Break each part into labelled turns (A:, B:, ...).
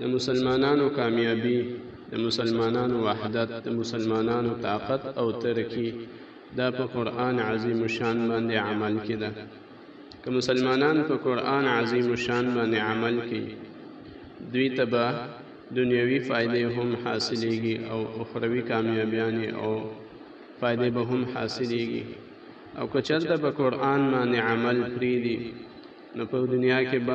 A: د مسلمانانو کامیابی د مسلمانانو وحدت د مسلمانانو طاقت او ترکی دا په قرآن عظیم شان باندې عمل کې ده که مسلمانان په قرآن عظیم شان باندې عمل کوي دوی ته به دنیوي فایدې هم حاصلېږي او اخروي کامیابیانې او فایدې به هم حاصلېږي او که چېرته په قرآن باندې عمل پرېږدي نو په دنیا کې به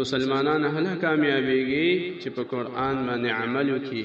A: مسلمانان هله کامیابیږي چې په قران باندې عمل وکړي